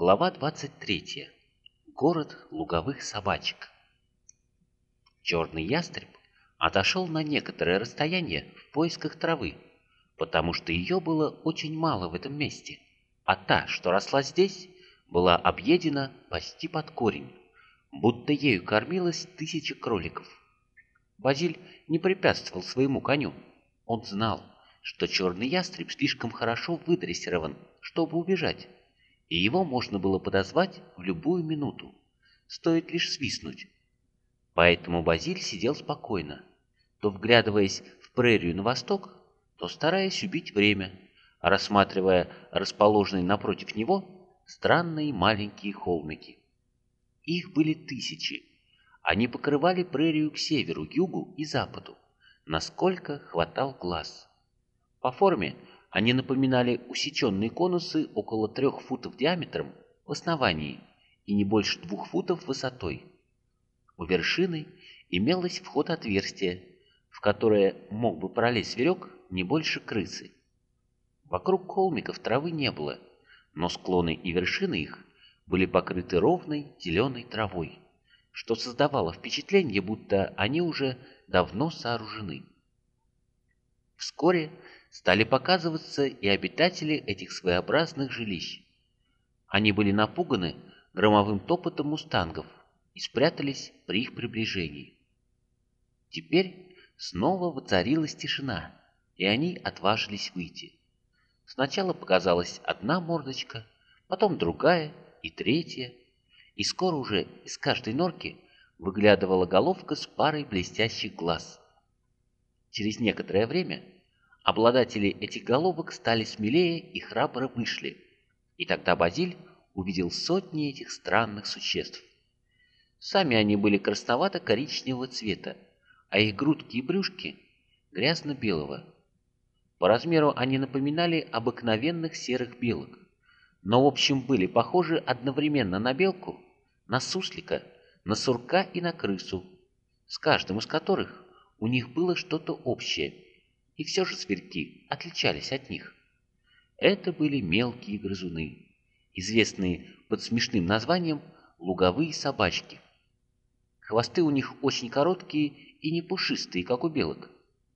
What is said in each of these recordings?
Глава 23. Город луговых собачек. Черный ястреб отошел на некоторое расстояние в поисках травы, потому что ее было очень мало в этом месте, а та, что росла здесь, была объедена почти под корень, будто ею кормилась тысяча кроликов. Базиль не препятствовал своему коню. Он знал, что черный ястреб слишком хорошо выдрессирован, чтобы убежать, и его можно было подозвать в любую минуту, стоит лишь свистнуть. Поэтому Базиль сидел спокойно, то вглядываясь в прерию на восток, то стараясь убить время, рассматривая расположенные напротив него странные маленькие холмики. Их были тысячи. Они покрывали прерию к северу, югу и западу, насколько хватал глаз. По форме они напоминали усеченные конусы около трех футов диаметром в основании и не больше двух футов высотой. У вершины имелось вход-отверстие, в которое мог бы пролезть зверек не больше крысы. Вокруг холмиков травы не было, но склоны и вершины их были покрыты ровной зеленой травой, что создавало впечатление, будто они уже давно сооружены. Вскоре стали показываться и обитатели этих своеобразных жилищ. Они были напуганы громовым топотом мустангов и спрятались при их приближении. Теперь снова воцарилась тишина, и они отважились выйти. Сначала показалась одна мордочка, потом другая и третья, и скоро уже из каждой норки выглядывала головка с парой блестящих глаз. Через некоторое время Обладатели этих головок стали смелее и храбро вышли, и тогда Базиль увидел сотни этих странных существ. Сами они были красновато-коричневого цвета, а их грудки и брюшки грязно-белого. По размеру они напоминали обыкновенных серых белок, но в общем были похожи одновременно на белку, на суслика, на сурка и на крысу, с каждым из которых у них было что-то общее – и все же зверьки отличались от них. Это были мелкие грызуны, известные под смешным названием луговые собачки. Хвосты у них очень короткие и не пушистые, как у белок.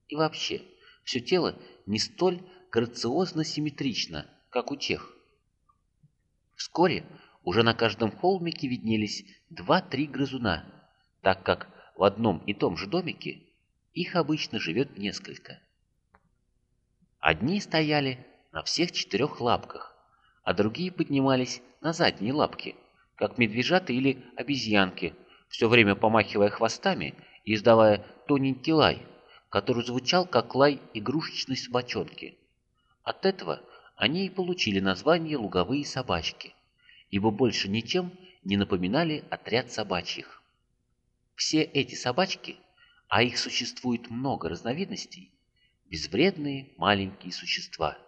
И вообще, все тело не столь грациозно-симметрично, как у тех. Вскоре уже на каждом холмике виднелись два-три грызуна, так как в одном и том же домике их обычно живет несколько. Одни стояли на всех четырех лапках, а другие поднимались на задние лапки, как медвежата или обезьянки, все время помахивая хвостами и издавая тоненький лай, который звучал как лай игрушечной собачонки. От этого они и получили название «луговые собачки», ибо больше ничем не напоминали отряд собачьих. Все эти собачки, а их существует много разновидностей, безвредные маленькие существа.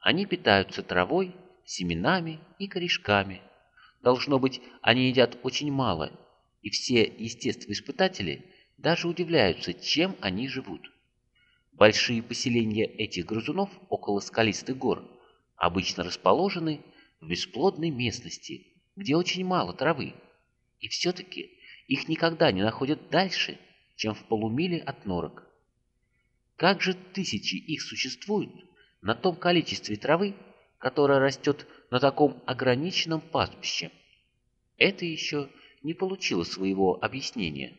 Они питаются травой, семенами и корешками. Должно быть, они едят очень мало, и все естествоиспытатели даже удивляются, чем они живут. Большие поселения этих грызунов около скалистых гор обычно расположены в бесплодной местности, где очень мало травы, и все-таки их никогда не находят дальше, чем в полумиле от норок. Как же тысячи их существуют на том количестве травы, которая растет на таком ограниченном пастбище? Это еще не получило своего объяснения.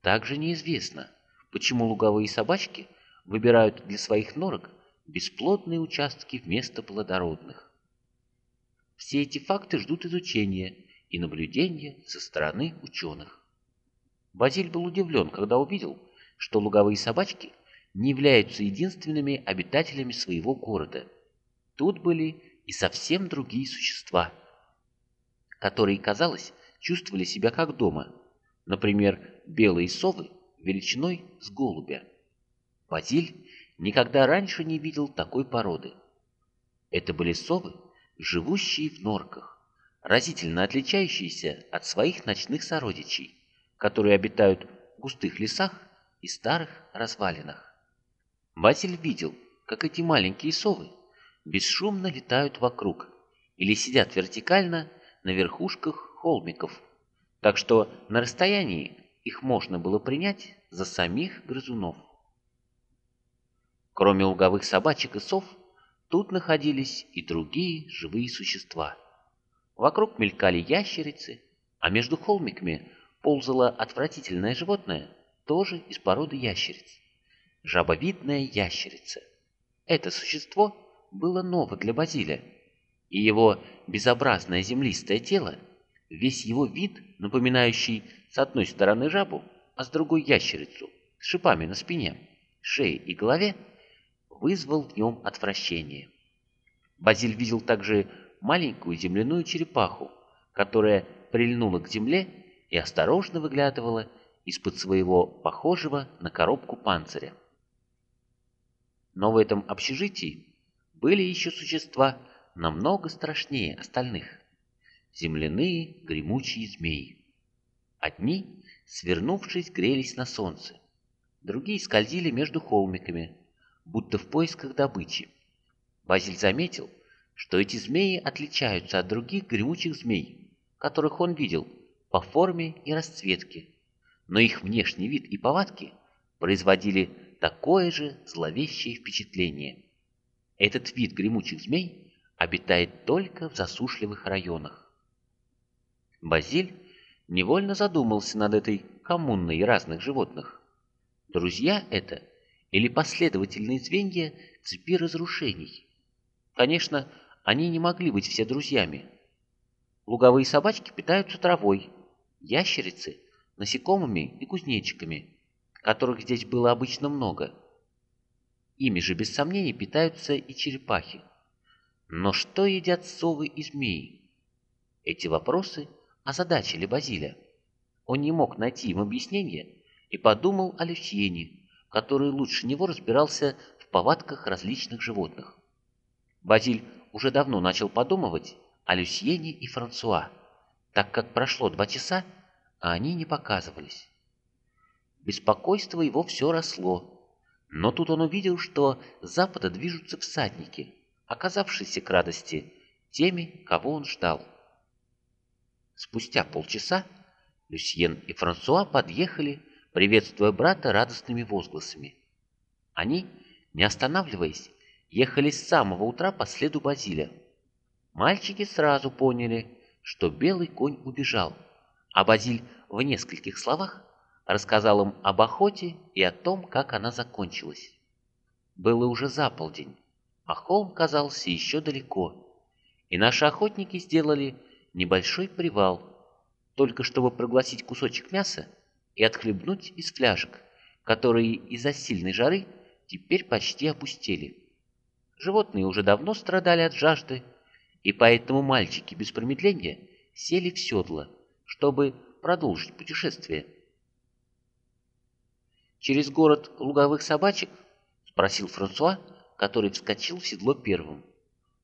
Также неизвестно, почему луговые собачки выбирают для своих норок бесплодные участки вместо плодородных. Все эти факты ждут изучения и наблюдения со стороны ученых. Базиль был удивлен, когда увидел, что луговые собачки не являются единственными обитателями своего города. Тут были и совсем другие существа, которые, казалось, чувствовали себя как дома. Например, белые совы величиной с голубя. Базиль никогда раньше не видел такой породы. Это были совы, живущие в норках, разительно отличающиеся от своих ночных сородичей, которые обитают в густых лесах и старых развалинах. Базиль видел, как эти маленькие совы бесшумно летают вокруг или сидят вертикально на верхушках холмиков, так что на расстоянии их можно было принять за самих грызунов. Кроме луговых собачек и сов, тут находились и другие живые существа. Вокруг мелькали ящерицы, а между холмиками ползало отвратительное животное, тоже из породы ящериц. Жабовидная ящерица. Это существо было ново для Базиля, и его безобразное землистое тело, весь его вид, напоминающий с одной стороны жабу, а с другой ящерицу, с шипами на спине, шее и голове, вызвал в нем отвращение. Базиль видел также маленькую земляную черепаху, которая прильнула к земле и осторожно выглядывала из-под своего похожего на коробку панциря. Но в этом общежитии были еще существа намного страшнее остальных. Земляные гремучие змеи. Одни, свернувшись, грелись на солнце. Другие скользили между холмиками, будто в поисках добычи. Базиль заметил, что эти змеи отличаются от других гремучих змей, которых он видел по форме и расцветке, но их внешний вид и повадки производили такое же зловещее впечатление. Этот вид гремучих змей обитает только в засушливых районах. Базиль невольно задумался над этой коммунной разных животных. Друзья это или последовательные звенья цепи разрушений? Конечно, они не могли быть все друзьями. Луговые собачки питаются травой, ящерицы – насекомыми и кузнечиками, которых здесь было обычно много. Ими же, без сомнений, питаются и черепахи. Но что едят совы и змеи? Эти вопросы озадачили Базиля. Он не мог найти им объяснение и подумал о Люсьене, который лучше него разбирался в повадках различных животных. Базиль уже давно начал подумывать о Люсьене и Франсуа, так как прошло два часа, а они не показывались. Беспокойство его все росло, но тут он увидел, что с запада движутся всадники, оказавшиеся к радости теми, кого он ждал. Спустя полчаса Люсьен и Франсуа подъехали приветствуя брата радостными возгласами. Они, не останавливаясь, ехали с самого утра по следу Базиля. Мальчики сразу поняли, что белый конь убежал, а Базиль в нескольких словах рассказал им об охоте и о том, как она закончилась. Было уже заполдень, а холм казался еще далеко, и наши охотники сделали небольшой привал, только чтобы проглотить кусочек мяса и отхлебнуть из фляжек, которые из-за сильной жары теперь почти опустели. Животные уже давно страдали от жажды, и поэтому мальчики без промедления сели в седло, чтобы продолжить путешествие. «Через город луговых собачек?» — спросил Франсуа, который вскочил в седло первым.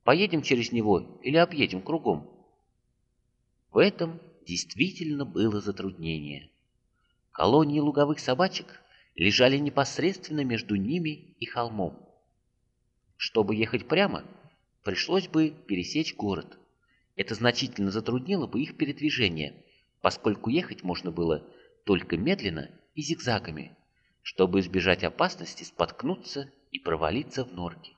«Поедем через него или объедем кругом?» В этом действительно было затруднение. Колонии луговых собачек лежали непосредственно между ними и холмом. Чтобы ехать прямо, пришлось бы пересечь город. Это значительно затруднило бы их передвижение, поскольку ехать можно было только медленно и зигзагами, чтобы избежать опасности споткнуться и провалиться в норки.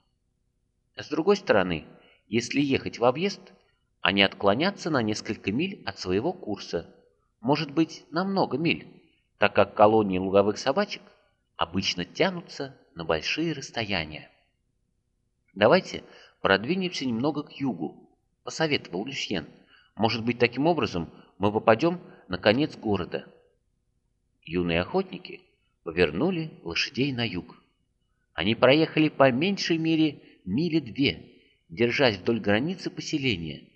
С другой стороны, если ехать в объезд, они отклонятся на несколько миль от своего курса, может быть, на много миль, так как колонии луговых собачек обычно тянутся на большие расстояния. «Давайте продвинемся немного к югу», — посоветовал Люсьен. «Может быть, таким образом мы попадем на конец города». Юные охотники повернули лошадей на юг. Они проехали по меньшей мере мили две, держась вдоль границы поселения,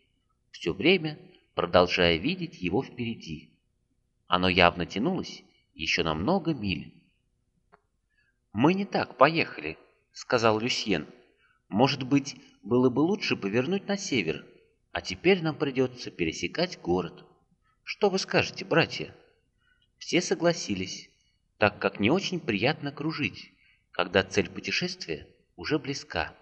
все время продолжая видеть его впереди. Оно явно тянулось еще на много миль. «Мы не так поехали», — сказал Люсьен. «Может быть, было бы лучше повернуть на север, а теперь нам придется пересекать город. Что вы скажете, братья?» Все согласились, так как не очень приятно кружить, когда цель путешествия уже близка.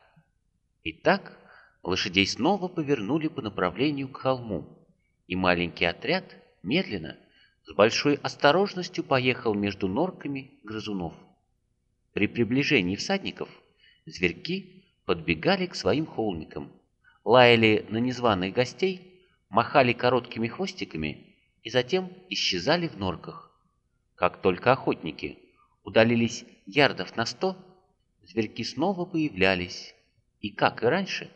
Итак, лошадей снова повернули по направлению к холму, и маленький отряд медленно, с большой осторожностью поехал между норками грызунов. При приближении всадников зверьки подбегали к своим холмикам, лаяли на незваных гостей, махали короткими хвостиками и затем исчезали в норках. Как только охотники удалились ярдов на сто, зверьки снова появлялись и, как и раньше,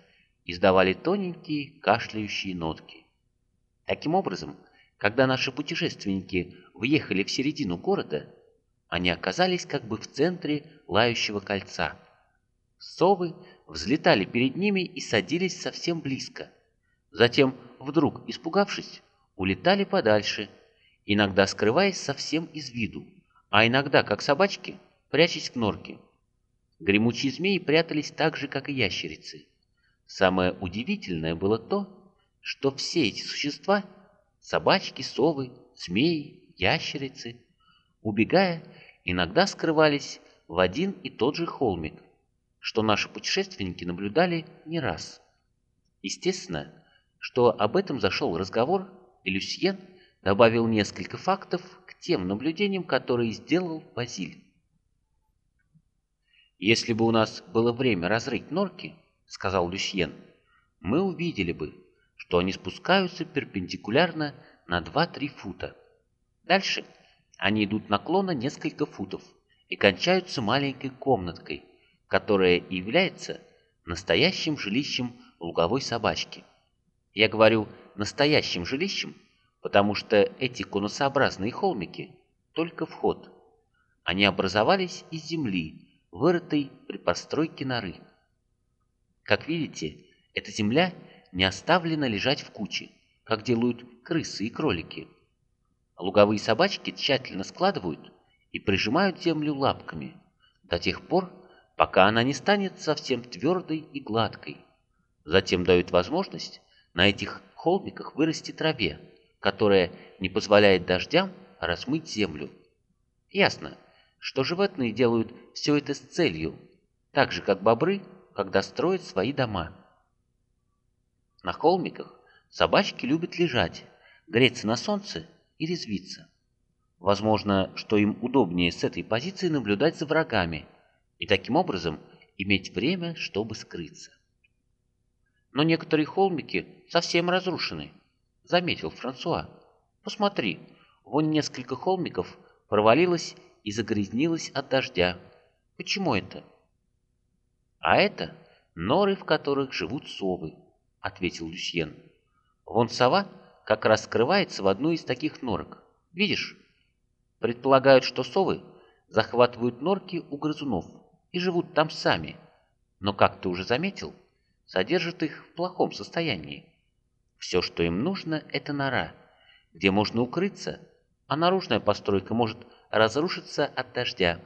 издавали тоненькие кашляющие нотки. Таким образом, когда наши путешественники въехали в середину города, они оказались как бы в центре лающего кольца. Совы взлетали перед ними и садились совсем близко. Затем, вдруг испугавшись, улетали подальше, иногда скрываясь совсем из виду, а иногда, как собачки, прячась к норке. Гремучие змеи прятались так же, как и ящерицы. Самое удивительное было то, что все эти существа — собачки, совы, змеи, ящерицы — убегая, иногда скрывались в один и тот же холмик, что наши путешественники наблюдали не раз. Естественно, что об этом зашел разговор, и Люсьен добавил несколько фактов к тем наблюдениям, которые сделал Базиль. «Если бы у нас было время разрыть норки, — сказал Люсьен, — мы увидели бы, что они спускаются перпендикулярно на 2-3 фута. Дальше они идут наклона несколько футов и кончаются маленькой комнаткой, которая является настоящим жилищем луговой собачки. Я говорю «настоящим жилищем», потому что эти конусообразные холмики — только вход. Они образовались из земли, вырытой при постройке норы. Как видите, эта земля не оставлена лежать в куче, как делают крысы и кролики. Луговые собачки тщательно складывают и прижимают землю лапками до тех пор, пока она не станет совсем твердой и гладкой. Затем дают возможность на этих холмиках вырасти траве, которая не позволяет дождям размыть землю. Ясно, что животные делают все это с целью, так же, как бобры, когда строят свои дома. На холмиках собачки любят лежать, греться на солнце и резвиться. Возможно, что им удобнее с этой позиции наблюдать за врагами и таким образом иметь время, чтобы скрыться. Но некоторые холмики совсем разрушены, — заметил Франсуа. «Посмотри, вон несколько холмиков провалилось и загрязнилось от дождя. Почему это?» «А это норы, в которых живут совы», — ответил Люсьен. «Вон сова как раз скрывается в одной из таких норок. Видишь? Предполагают, что совы захватывают норки у грызунов и живут там сами, но, как ты уже заметил, содержат их в плохом состоянии. Все, что им нужно, это нора, где можно укрыться, а наружная постройка может разрушиться от дождя.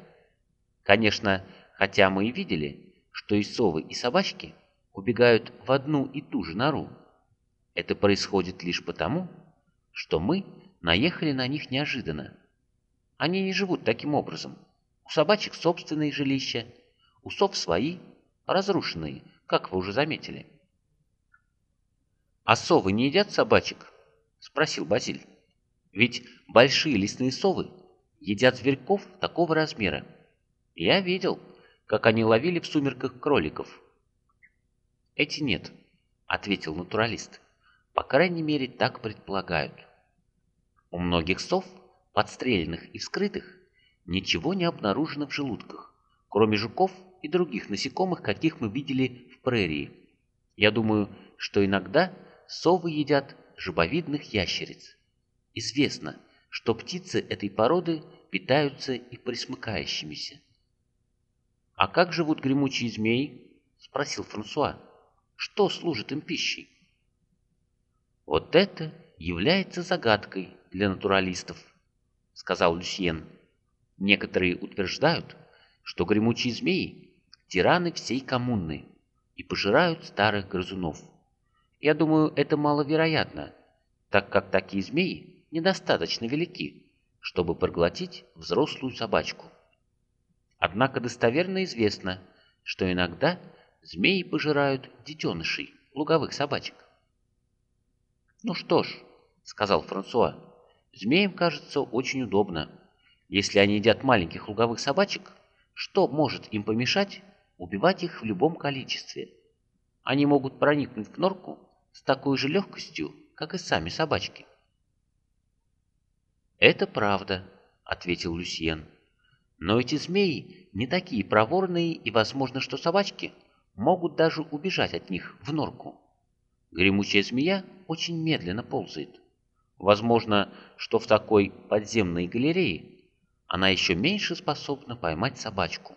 Конечно, хотя мы и видели, что и совы, и собачки убегают в одну и ту же нору. Это происходит лишь потому, что мы наехали на них неожиданно. Они не живут таким образом. У собачек собственные жилища, у сов свои, разрушенные, как вы уже заметили. «А совы не едят собачек?» — спросил Базиль. «Ведь большие лесные совы едят зверьков такого размера. Я видел, как они ловили в сумерках кроликов». «Эти нет», — ответил натуралист. «По крайней мере, так предполагают. У многих сов, подстреленных и вскрытых, ничего не обнаружено в желудках, кроме жуков и других насекомых, каких мы видели в прерии. Я думаю, что иногда совы едят жабовидных ящериц. Известно, что птицы этой породы питаются и присмыкающимися. «А как живут гремучие змеи?» — спросил Франсуа. «Что служит им пищей?» «Вот это является загадкой для натуралистов», — сказал Люсьен. «Некоторые утверждают, что гремучие змеи — тираны всей коммуны и пожирают старых грызунов. Я думаю, это маловероятно, так как такие змеи недостаточно велики, чтобы проглотить взрослую собачку. Однако достоверно известно, что иногда змеи пожирают детенышей луговых собачек. «Ну что ж», — сказал Франсуа, — «змеям, кажется, очень удобно. Если они едят маленьких луговых собачек, что может им помешать убивать их в любом количестве? Они могут проникнуть в норку с такой же легкостью, как и сами собачки». «Это правда», — ответил Люсьен. «Но эти змеи не такие проворные, и возможно, что собачки могут даже убежать от них в норку. Гремучая змея очень медленно ползает. Возможно, что в такой подземной галерее она еще меньше способна поймать собачку.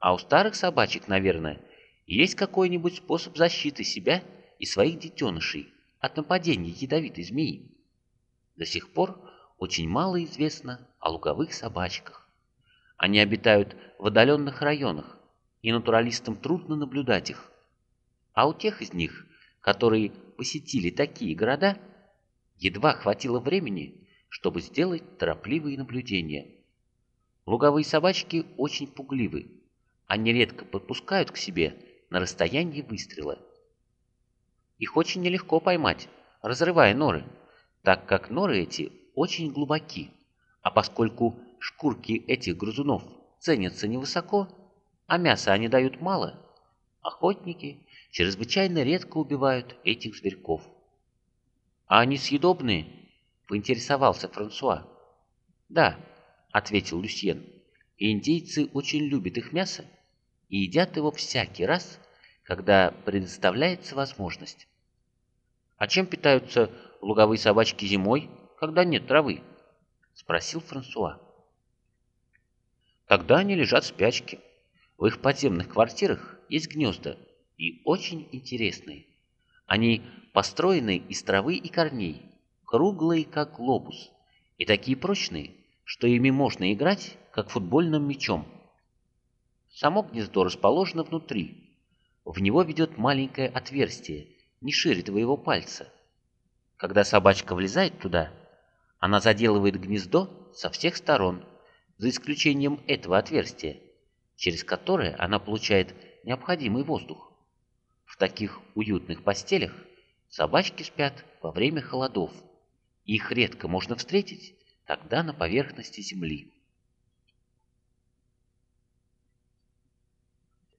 А у старых собачек, наверное, есть какой-нибудь способ защиты себя и своих детенышей от нападения ядовитой змеи. До сих пор очень мало известно о луговых собачках. Они обитают в отдаленных районах, и натуралистам трудно наблюдать их. А у тех из них, которые посетили такие города, едва хватило времени, чтобы сделать торопливые наблюдения. Луговые собачки очень пугливы. Они редко подпускают к себе на расстоянии выстрела. Их очень нелегко поймать, разрывая норы, так как норы эти очень глубоки, а поскольку шкурки этих грызунов ценятся невысоко, а мяса они дают мало, охотники чрезвычайно редко убивают этих зверьков. «А они съедобные?» — поинтересовался Франсуа. «Да», — ответил Люсьен, — «индейцы очень любят их мясо и едят его всякий раз, когда предоставляется возможность». «А чем питаются луговые собачки зимой, когда нет травы?» — спросил Франсуа. «Тогда они лежат в спячке. В их подземных квартирах есть гнезда, и очень интересные. Они построены из травы и корней, круглые, как глобус, и такие прочные, что ими можно играть, как футбольным мячом. Само гнездо расположено внутри. В него ведет маленькое отверстие, не шире твоего пальца. Когда собачка влезает туда, она заделывает гнездо со всех сторон, за исключением этого отверстия, через которое она получает необходимый воздух. В таких уютных постелях собачки спят во время холодов. Их редко можно встретить тогда на поверхности земли.